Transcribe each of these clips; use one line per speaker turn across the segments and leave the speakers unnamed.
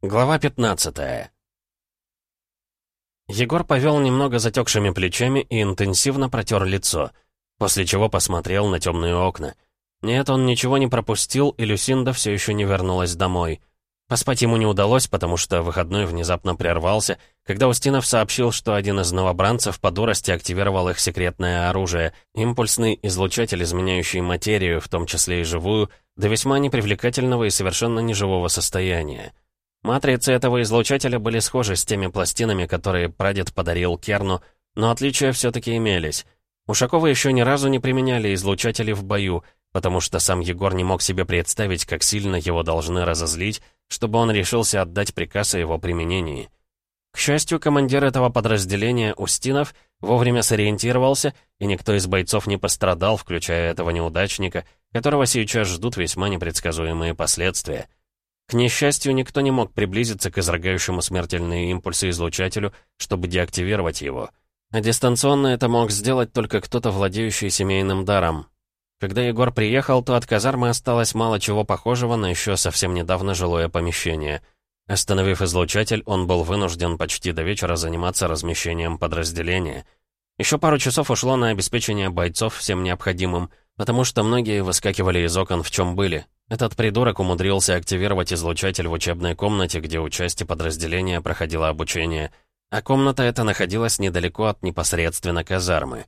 Глава 15 Егор повел немного затекшими плечами и интенсивно протер лицо, после чего посмотрел на темные окна. Нет, он ничего не пропустил, и Люсинда все еще не вернулась домой. Поспать ему не удалось, потому что выходной внезапно прервался, когда Устинов сообщил, что один из новобранцев по дурости активировал их секретное оружие, импульсный излучатель, изменяющий материю, в том числе и живую, до весьма непривлекательного и совершенно неживого состояния. Матрицы этого излучателя были схожи с теми пластинами, которые прадед подарил Керну, но отличия все-таки имелись. Ушаковы еще ни разу не применяли излучатели в бою, потому что сам Егор не мог себе представить, как сильно его должны разозлить, чтобы он решился отдать приказ о его применении. К счастью, командир этого подразделения, Устинов, вовремя сориентировался, и никто из бойцов не пострадал, включая этого неудачника, которого сейчас ждут весьма непредсказуемые последствия. К несчастью, никто не мог приблизиться к изрыгающему смертельные импульсы излучателю, чтобы деактивировать его. А дистанционно это мог сделать только кто-то, владеющий семейным даром. Когда Егор приехал, то от казармы осталось мало чего похожего на еще совсем недавно жилое помещение. Остановив излучатель, он был вынужден почти до вечера заниматься размещением подразделения. Еще пару часов ушло на обеспечение бойцов всем необходимым, потому что многие выскакивали из окон в чем были, этот придурок умудрился активировать излучатель в учебной комнате, где у части подразделения проходило обучение, а комната эта находилась недалеко от непосредственно казармы.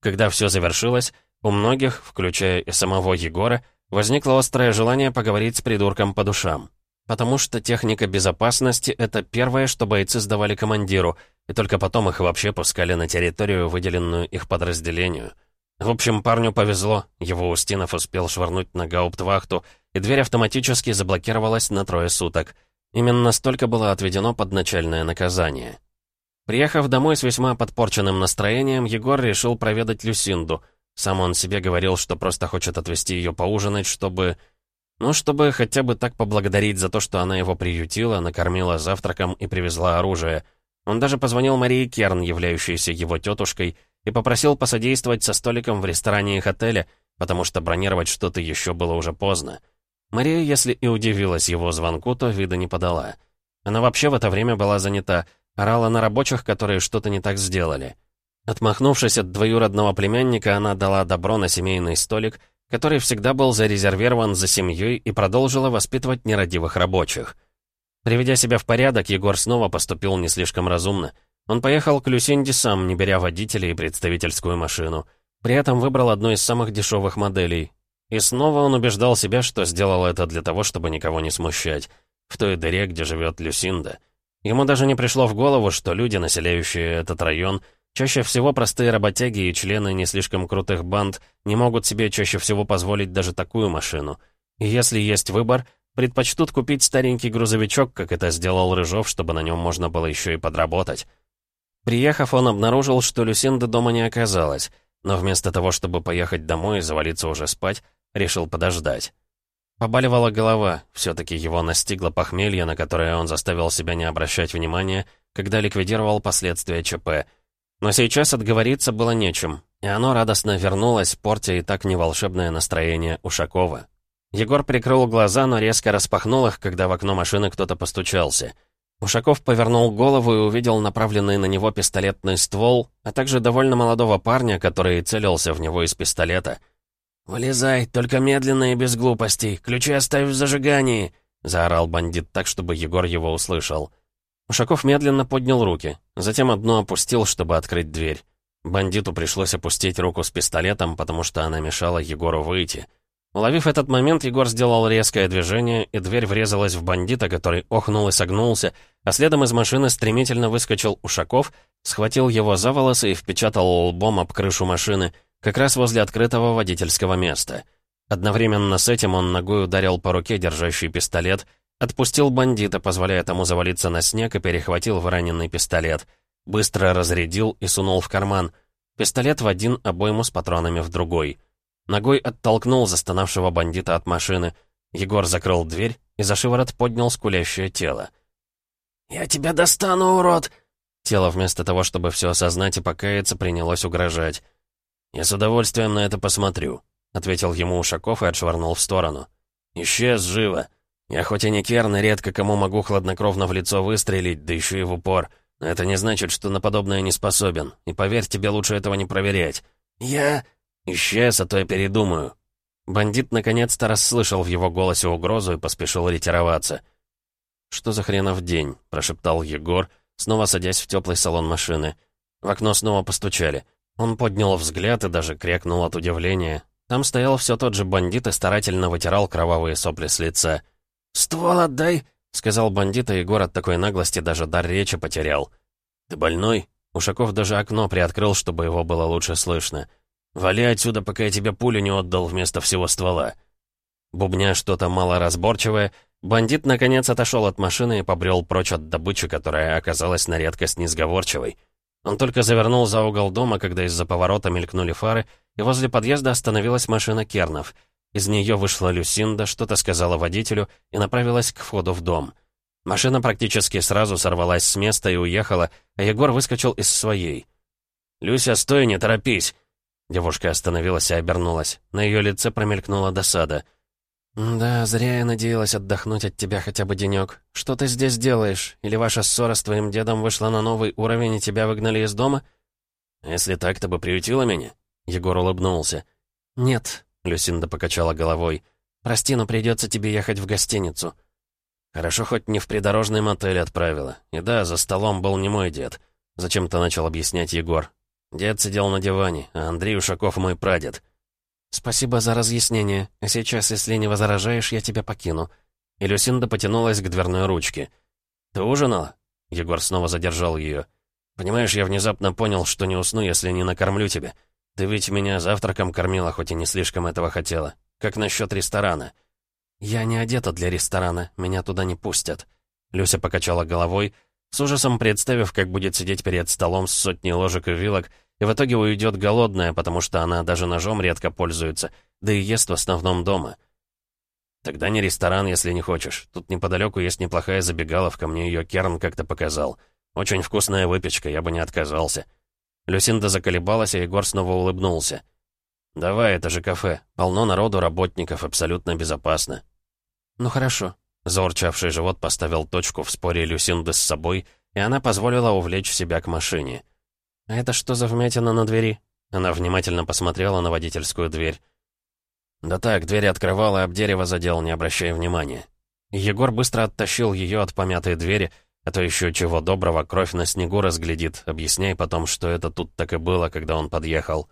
Когда все завершилось, у многих, включая и самого Егора, возникло острое желание поговорить с придурком по душам. Потому что техника безопасности — это первое, что бойцы сдавали командиру, и только потом их вообще пускали на территорию, выделенную их подразделению — в общем, парню повезло, его Устинов успел швырнуть на гауптвахту, и дверь автоматически заблокировалась на трое суток. Именно столько было отведено под начальное наказание. Приехав домой с весьма подпорченным настроением, Егор решил проведать Люсинду. Сам он себе говорил, что просто хочет отвезти ее поужинать, чтобы... Ну, чтобы хотя бы так поблагодарить за то, что она его приютила, накормила завтраком и привезла оружие. Он даже позвонил Марии Керн, являющейся его тетушкой, и попросил посодействовать со столиком в ресторане их отеля, потому что бронировать что-то еще было уже поздно. Мария, если и удивилась его звонку, то вида не подала. Она вообще в это время была занята, орала на рабочих, которые что-то не так сделали. Отмахнувшись от двоюродного племянника, она дала добро на семейный столик, который всегда был зарезервирован за семьей и продолжила воспитывать нерадивых рабочих. Приведя себя в порядок, Егор снова поступил не слишком разумно — он поехал к Люсинде сам, не беря водителя и представительскую машину. При этом выбрал одну из самых дешевых моделей. И снова он убеждал себя, что сделал это для того, чтобы никого не смущать. В той дыре, где живет Люсинда. Ему даже не пришло в голову, что люди, населяющие этот район, чаще всего простые работяги и члены не слишком крутых банд, не могут себе чаще всего позволить даже такую машину. И если есть выбор, предпочтут купить старенький грузовичок, как это сделал Рыжов, чтобы на нем можно было еще и подработать. Приехав, он обнаружил, что Люсинда дома не оказалась, но вместо того, чтобы поехать домой и завалиться уже спать, решил подождать. Побаливала голова, все-таки его настигло похмелье, на которое он заставил себя не обращать внимания, когда ликвидировал последствия ЧП. Но сейчас отговориться было нечем, и оно радостно вернулось, портя и так неволшебное настроение Ушакова. Егор прикрыл глаза, но резко распахнул их, когда в окно машины кто-то постучался — Ушаков повернул голову и увидел направленный на него пистолетный ствол, а также довольно молодого парня, который целился в него из пистолета. «Вылезай, только медленно и без глупостей. Ключи оставь в зажигании!» — заорал бандит так, чтобы Егор его услышал. Ушаков медленно поднял руки, затем одну опустил, чтобы открыть дверь. Бандиту пришлось опустить руку с пистолетом, потому что она мешала Егору выйти. Уловив этот момент, Егор сделал резкое движение, и дверь врезалась в бандита, который охнул и согнулся, а следом из машины стремительно выскочил Ушаков, схватил его за волосы и впечатал лбом об крышу машины, как раз возле открытого водительского места. Одновременно с этим он ногой ударил по руке, держащий пистолет, отпустил бандита, позволяя тому завалиться на снег, и перехватил выраненный пистолет. Быстро разрядил и сунул в карман. Пистолет в один, обойму с патронами в другой — Ногой оттолкнул застонавшего бандита от машины. Егор закрыл дверь и за шиворот поднял скулящее тело. «Я тебя достану, урод!» Тело вместо того, чтобы все осознать и покаяться, принялось угрожать. «Я с удовольствием на это посмотрю», — ответил ему Ушаков и отшвырнул в сторону. «Исчез живо!» Я хоть и не керн, редко кому могу хладнокровно в лицо выстрелить, да еще и в упор. Но это не значит, что на подобное не способен. И поверь, тебе лучше этого не проверять. Я... Исчез, а то я передумаю». Бандит наконец-то расслышал в его голосе угрозу и поспешил ретироваться. «Что за хренов день?» — прошептал Егор, снова садясь в теплый салон машины. В окно снова постучали. Он поднял взгляд и даже крякнул от удивления. Там стоял все тот же бандит и старательно вытирал кровавые сопли с лица. «Ствол отдай!» — сказал бандит, и Егор от такой наглости даже дар речи потерял. «Ты больной?» Ушаков даже окно приоткрыл, чтобы его было лучше слышно. «Вали отсюда, пока я тебе пулю не отдал вместо всего ствола». Бубня что-то малоразборчивое, бандит наконец отошел от машины и побрел прочь от добычи, которая оказалась на редкость несговорчивой. Он только завернул за угол дома, когда из-за поворота мелькнули фары, и возле подъезда остановилась машина Кернов. Из нее вышла Люсинда, что-то сказала водителю и направилась к входу в дом. Машина практически сразу сорвалась с места и уехала, а Егор выскочил из своей. «Люся, стой, не торопись!» Девушка остановилась и обернулась. На ее лице промелькнула досада. «Да, зря я надеялась отдохнуть от тебя хотя бы денек. Что ты здесь делаешь? Или ваша ссора с твоим дедом вышла на новый уровень и тебя выгнали из дома?» «Если так, ты бы приютила меня?» Егор улыбнулся. «Нет», — Люсинда покачала головой. «Прости, но придется тебе ехать в гостиницу». «Хорошо, хоть не в придорожный мотель отправила. И да, за столом был не мой дед». Зачем-то начал объяснять Егор. Дед сидел на диване, а Андрей Ушаков мой прадед. «Спасибо за разъяснение. Сейчас, если не возражаешь, я тебя покину». И Люсинда потянулась к дверной ручке. «Ты ужинала?» Егор снова задержал ее. «Понимаешь, я внезапно понял, что не усну, если не накормлю тебя. Ты ведь меня завтраком кормила, хоть и не слишком этого хотела. Как насчет ресторана?» «Я не одета для ресторана, меня туда не пустят». Люся покачала головой, с ужасом представив, как будет сидеть перед столом с сотней ложек и вилок, и в итоге уйдет голодная, потому что она даже ножом редко пользуется, да и ест в основном дома. Тогда не ресторан, если не хочешь. Тут неподалеку есть неплохая забегаловка, мне ее Керн как-то показал. Очень вкусная выпечка, я бы не отказался. Люсинда заколебалась, а Егор снова улыбнулся. «Давай, это же кафе. Полно народу, работников, абсолютно безопасно». «Ну хорошо». Заурчавший живот поставил точку в споре Люсинды с собой, и она позволила увлечь себя к машине. «А это что за вмятина на двери?» Она внимательно посмотрела на водительскую дверь. «Да так, дверь открывал и об дерево задел, не обращая внимания». Егор быстро оттащил ее от помятой двери, а то еще чего доброго, кровь на снегу разглядит, объясняй потом, что это тут так и было, когда он подъехал.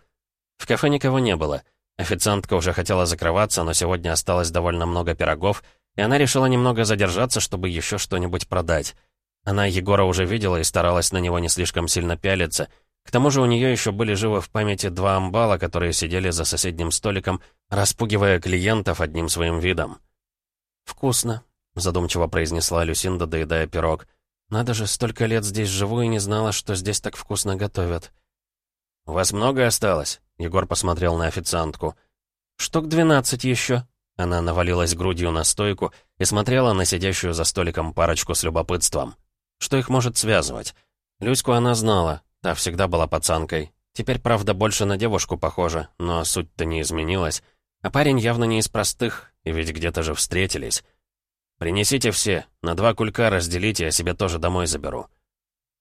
В кафе никого не было. Официантка уже хотела закрываться, но сегодня осталось довольно много пирогов, и она решила немного задержаться, чтобы еще что-нибудь продать. Она Егора уже видела и старалась на него не слишком сильно пялиться — к тому же у нее еще были живы в памяти два амбала, которые сидели за соседним столиком, распугивая клиентов одним своим видом. «Вкусно», — задумчиво произнесла Люсинда, доедая пирог. «Надо же, столько лет здесь живу и не знала, что здесь так вкусно готовят». «У вас много осталось?» — Егор посмотрел на официантку. «Штук двенадцать еще». Она навалилась грудью на стойку и смотрела на сидящую за столиком парочку с любопытством. Что их может связывать? Люську она знала, Та всегда была пацанкой. Теперь, правда, больше на девушку похожа, но суть-то не изменилась. А парень явно не из простых, и ведь где-то же встретились. «Принесите все, на два кулька разделите, я себе тоже домой заберу».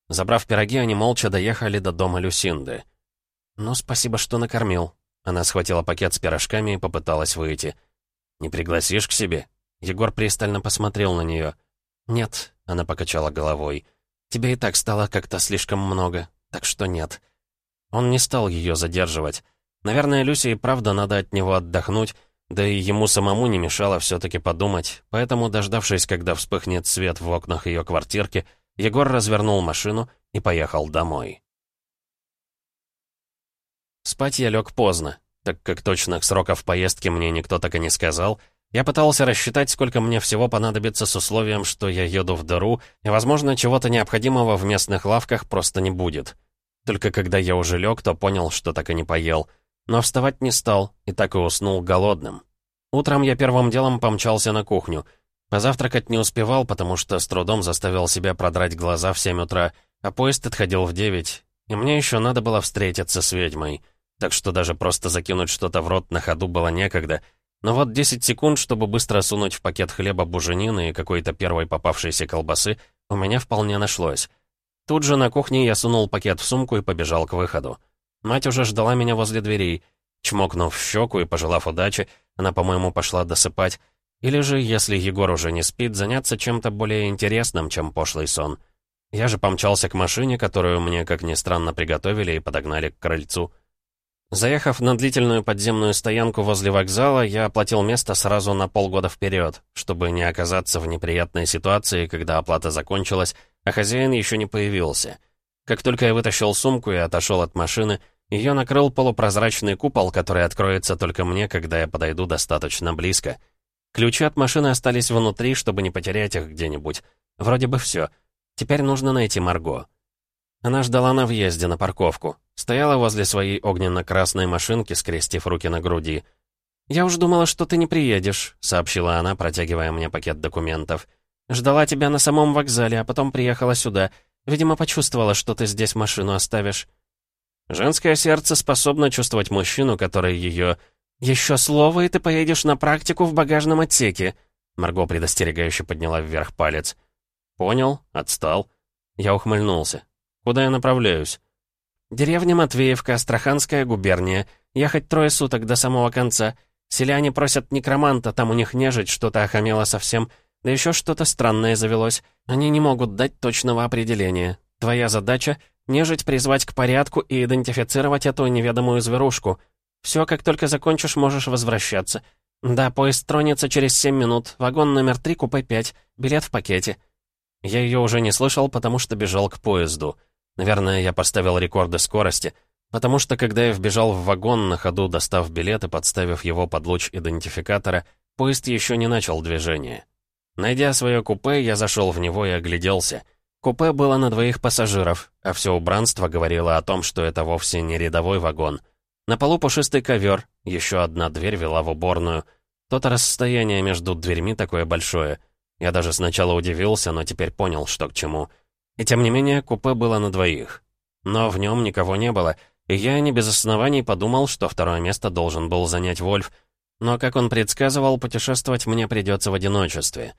Забрав пироги, они молча доехали до дома Люсинды. «Ну, спасибо, что накормил». Она схватила пакет с пирожками и попыталась выйти. «Не пригласишь к себе?» Егор пристально посмотрел на нее. «Нет», — она покачала головой. «Тебе и так стало как-то слишком много так что нет. Он не стал ее задерживать. Наверное, Люсе и правда надо от него отдохнуть, да и ему самому не мешало все-таки подумать, поэтому, дождавшись, когда вспыхнет свет в окнах ее квартирки, Егор развернул машину и поехал домой. Спать я лег поздно, так как точных сроков поездки мне никто так и не сказал. Я пытался рассчитать, сколько мне всего понадобится с условием, что я еду в дыру, и, возможно, чего-то необходимого в местных лавках просто не будет. Только когда я уже лег, то понял, что так и не поел. Но вставать не стал, и так и уснул голодным. Утром я первым делом помчался на кухню. Позавтракать не успевал, потому что с трудом заставил себя продрать глаза в 7 утра, а поезд отходил в 9. И мне еще надо было встретиться с ведьмой. Так что даже просто закинуть что-то в рот на ходу было некогда. Но вот 10 секунд, чтобы быстро сунуть в пакет хлеба буженины и какой-то первой попавшейся колбасы, у меня вполне нашлось. Тут же на кухне я сунул пакет в сумку и побежал к выходу. Мать уже ждала меня возле дверей. Чмокнув в щеку и пожелав удачи, она, по-моему, пошла досыпать. Или же, если Егор уже не спит, заняться чем-то более интересным, чем пошлый сон. Я же помчался к машине, которую мне, как ни странно, приготовили и подогнали к крыльцу. Заехав на длительную подземную стоянку возле вокзала, я оплатил место сразу на полгода вперед, чтобы не оказаться в неприятной ситуации, когда оплата закончилась, а хозяин еще не появился. Как только я вытащил сумку и отошел от машины, ее накрыл полупрозрачный купол, который откроется только мне, когда я подойду достаточно близко. Ключи от машины остались внутри, чтобы не потерять их где-нибудь. Вроде бы все. Теперь нужно найти Марго. Она ждала на въезде на парковку. Стояла возле своей огненно-красной машинки, скрестив руки на груди. «Я уж думала, что ты не приедешь», — сообщила она, протягивая мне пакет документов. «Ждала тебя на самом вокзале, а потом приехала сюда. Видимо, почувствовала, что ты здесь машину оставишь». Женское сердце способно чувствовать мужчину, который ее... «Еще слово, и ты поедешь на практику в багажном отсеке», Марго предостерегающе подняла вверх палец. «Понял, отстал». Я ухмыльнулся. «Куда я направляюсь?» «Деревня Матвеевка, Астраханская губерния. Ехать трое суток до самого конца. Селяне просят некроманта, там у них нежить что-то охамело совсем. Да еще что-то странное завелось. Они не могут дать точного определения. Твоя задача — нежить призвать к порядку и идентифицировать эту неведомую зверушку. Все, как только закончишь, можешь возвращаться. Да, поезд тронется через семь минут. Вагон номер три, купе пять. Билет в пакете». Я ее уже не слышал, потому что бежал к поезду. Наверное, я поставил рекорды скорости, потому что когда я вбежал в вагон, на ходу достав билет и подставив его под луч идентификатора, поезд еще не начал движение. Найдя свое купе, я зашел в него и огляделся. Купе было на двоих пассажиров, а все убранство говорило о том, что это вовсе не рядовой вагон. На полу пушистый ковер, еще одна дверь вела в уборную. То-то расстояние между дверьми такое большое. Я даже сначала удивился, но теперь понял, что к чему — и тем не менее, купе было на двоих. Но в нем никого не было, и я не без оснований подумал, что второе место должен был занять Вольф. Но, как он предсказывал, путешествовать мне придется в одиночестве.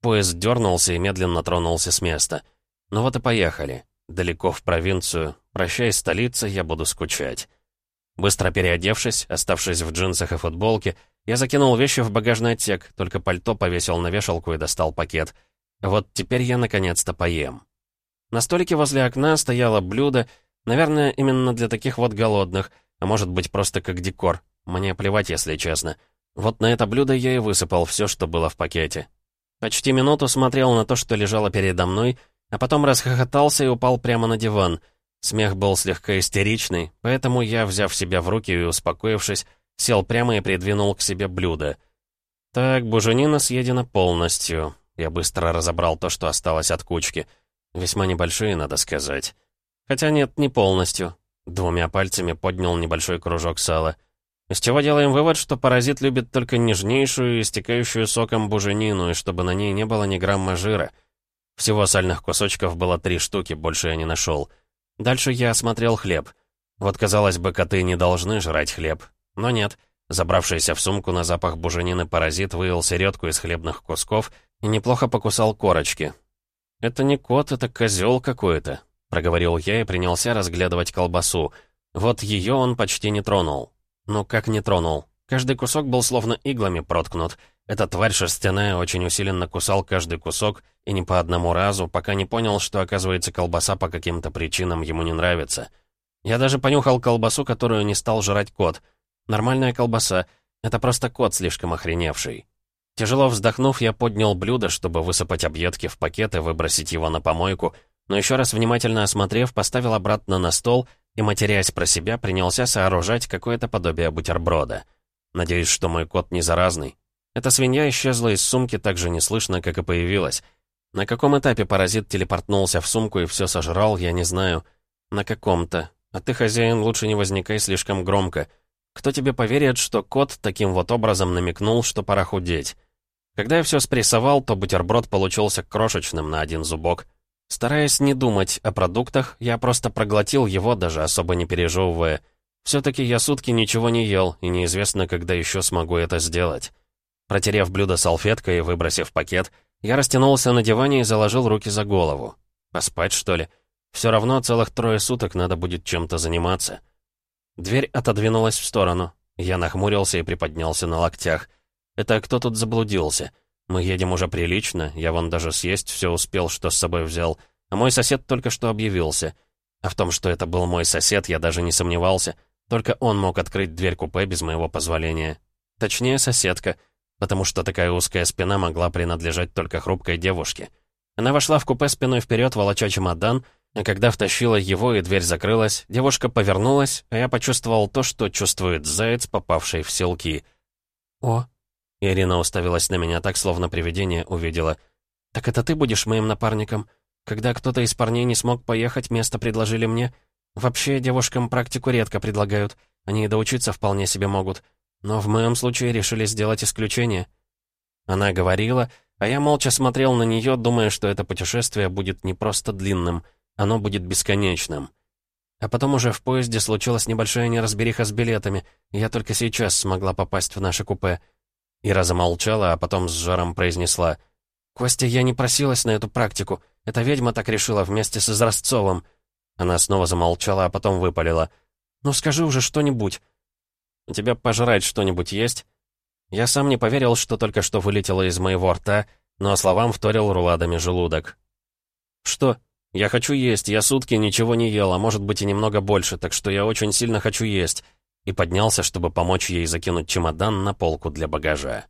Поезд дернулся и медленно тронулся с места. Ну вот и поехали. Далеко в провинцию. Прощай, столица, я буду скучать. Быстро переодевшись, оставшись в джинсах и футболке, я закинул вещи в багажный отсек, только пальто повесил на вешалку и достал пакет. Вот теперь я наконец-то поем. На столике возле окна стояло блюдо, наверное, именно для таких вот голодных, а может быть просто как декор. Мне плевать, если честно. Вот на это блюдо я и высыпал все, что было в пакете. Почти минуту смотрел на то, что лежало передо мной, а потом расхохотался и упал прямо на диван. Смех был слегка истеричный, поэтому я, взяв себя в руки и успокоившись, сел прямо и придвинул к себе блюдо. Так, буженина съедена полностью. Я быстро разобрал то, что осталось от кучки — Весьма небольшие, надо сказать. Хотя нет, не полностью. Двумя пальцами поднял небольшой кружок сала. Из чего делаем вывод, что паразит любит только нежнейшую, истекающую соком буженину, и чтобы на ней не было ни грамма жира. Всего сальных кусочков было три штуки, больше я не нашел. Дальше я осмотрел хлеб. Вот, казалось бы, коты не должны жрать хлеб. Но нет. Забравшийся в сумку на запах буженины паразит выел середку из хлебных кусков и неплохо покусал корочки. «Это не кот, это козел какой-то», — проговорил я и принялся разглядывать колбасу. Вот ее он почти не тронул. Ну как не тронул? Каждый кусок был словно иглами проткнут. Эта тварь шерстяная очень усиленно кусал каждый кусок, и не по одному разу, пока не понял, что, оказывается, колбаса по каким-то причинам ему не нравится. Я даже понюхал колбасу, которую не стал жрать кот. Нормальная колбаса. Это просто кот слишком охреневший. Тяжело вздохнув, я поднял блюдо, чтобы высыпать объедки в пакет и выбросить его на помойку, но еще раз внимательно осмотрев, поставил обратно на стол и, матерясь про себя, принялся сооружать какое-то подобие бутерброда. Надеюсь, что мой кот не заразный. Эта свинья исчезла из сумки так же неслышно, как и появилась. На каком этапе паразит телепортнулся в сумку и все сожрал, я не знаю. На каком-то. А ты, хозяин, лучше не возникай слишком громко. Кто тебе поверит, что кот таким вот образом намекнул, что пора худеть? Когда я все спрессовал, то бутерброд получился крошечным на один зубок. Стараясь не думать о продуктах, я просто проглотил его, даже особо не пережевывая. Все-таки я сутки ничего не ел, и неизвестно, когда еще смогу это сделать. Протерев блюдо салфеткой и выбросив пакет, я растянулся на диване и заложил руки за голову. Поспать, что ли? Все равно целых трое суток надо будет чем-то заниматься. Дверь отодвинулась в сторону. Я нахмурился и приподнялся на локтях. Это кто тут заблудился? Мы едем уже прилично, я вон даже съесть все успел, что с собой взял. А мой сосед только что объявился. А в том, что это был мой сосед, я даже не сомневался. Только он мог открыть дверь купе без моего позволения. Точнее, соседка, потому что такая узкая спина могла принадлежать только хрупкой девушке. Она вошла в купе спиной вперед, волоча чемодан, а когда втащила его и дверь закрылась, девушка повернулась, а я почувствовал то, что чувствует заяц, попавший в селки. «О!» Ирина уставилась на меня так, словно привидение увидела. «Так это ты будешь моим напарником? Когда кто-то из парней не смог поехать, место предложили мне?» Вообще, девушкам практику редко предлагают. Они и доучиться вполне себе могут. Но в моем случае решили сделать исключение. Она говорила, а я молча смотрел на нее, думая, что это путешествие будет не просто длинным, оно будет бесконечным. А потом уже в поезде случилась небольшая неразбериха с билетами, и я только сейчас смогла попасть в наше купе. Ира замолчала, а потом с жаром произнесла. «Костя, я не просилась на эту практику. Эта ведьма так решила вместе с Изразцовым. Она снова замолчала, а потом выпалила. «Ну скажи уже что-нибудь». «У тебя пожрать что-нибудь есть?» Я сам не поверил, что только что вылетело из моего рта, но словам вторил руладами желудок. «Что? Я хочу есть, я сутки ничего не ел, а может быть и немного больше, так что я очень сильно хочу есть». И поднялся, чтобы помочь ей закинуть чемодан на полку для багажа.